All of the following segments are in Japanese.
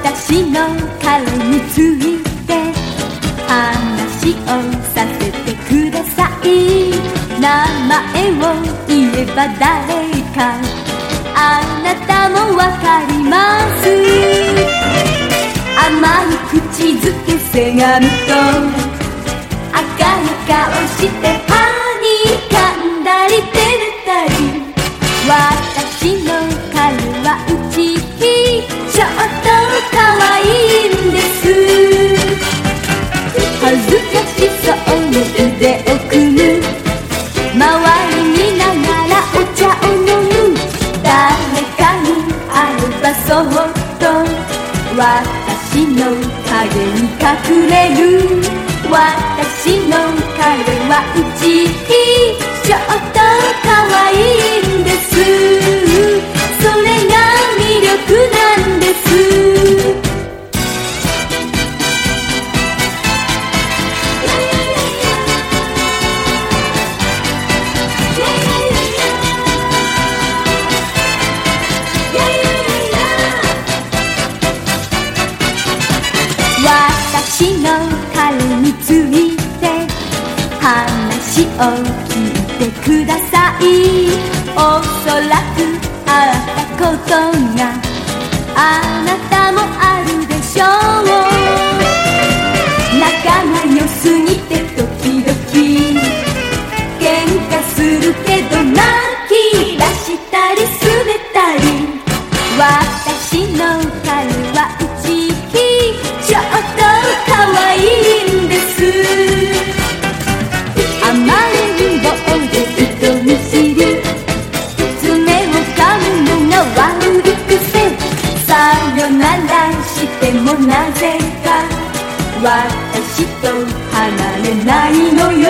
私の彼について話をさせてください。名前を言えば誰か。あなたもわかります。甘い口づけせがむと赤い顔して周り見ながらお茶を飲む。誰かに会えばそっと。私の影に隠れる。私の彼はうちひち私の彼について話を聞いてください。おそらくあったことがある。ならしてもなぜか私と離れないのよ。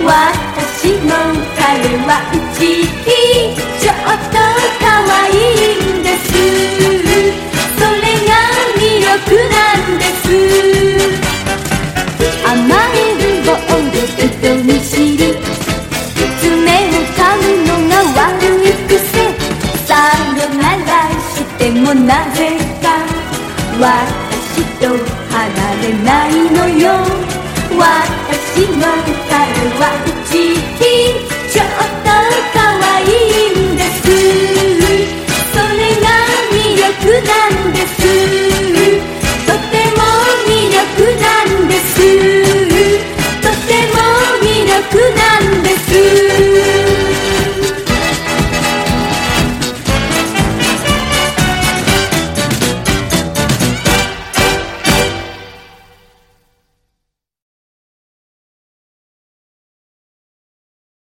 私の彼はうちちょっと可愛いんです。それが魅力なんです。甘えん坊で人見知り爪を噛むのが悪い癖。さよならしてもなぜか。私と離れないのよ。私は彼は一番